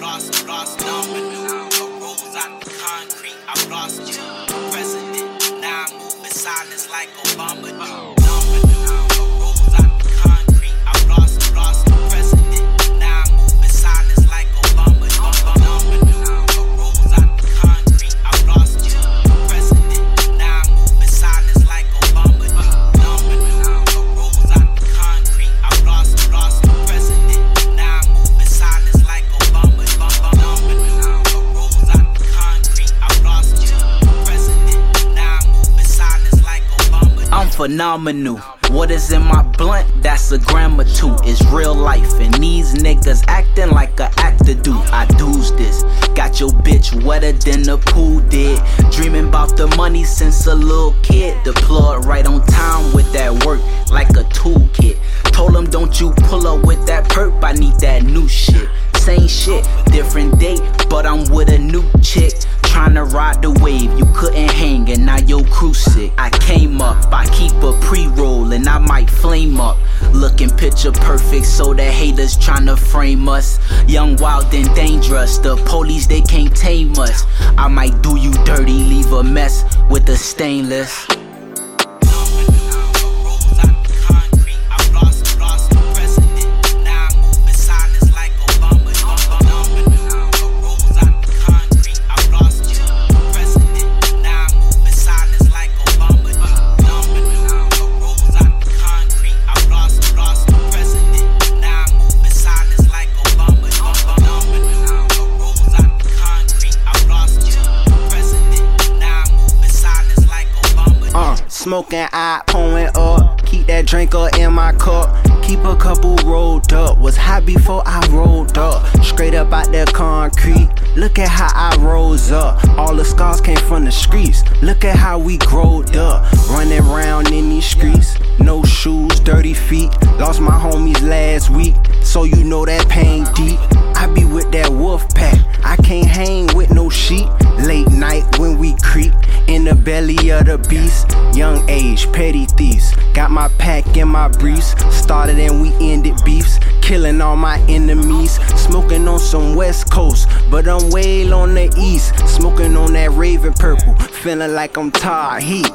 Lost, lost, all I knew. Arose out the concrete, I lost you. President, now I'm moving silence like Obama do. Phenomenal. What is in my blunt? That's a gram or two. It's real life, and these niggas acting like a actor do. I do's this. Got your bitch wetter than the pool did. Dreaming about the money since a little kid. Deployed right on time with that work like a toolkit. Told him, don't you pull up with that perp, I need that new shit. Same shit, different date, but I'm with a new chick. Up. Looking picture perfect, so the haters tryna frame us. Young, wild, and dangerous. The police, they can't tame us. I might do you dirty, leave a mess with the stainless. Smoking, I pouring up. Keep that drinker in my cup. Keep a couple rolled up. Was high before I rolled up. Straight up out that concrete. Look at how I rose up. All the scars came from the streets. Look at how we growed up. Running around in these streets. No shoes, dirty feet. Lost my homies last week. So you know that pain deep. I be with that wolf pack. I can't hang with no sheep. Late we creep in the belly of the beast. Young age, petty thieves. Got my pack and my briefs. Started and we ended beefs. Killing all my enemies. Smoking on some west coast, but I'm way on the east. Smoking on that raven purple. Feeling like I'm tar heat.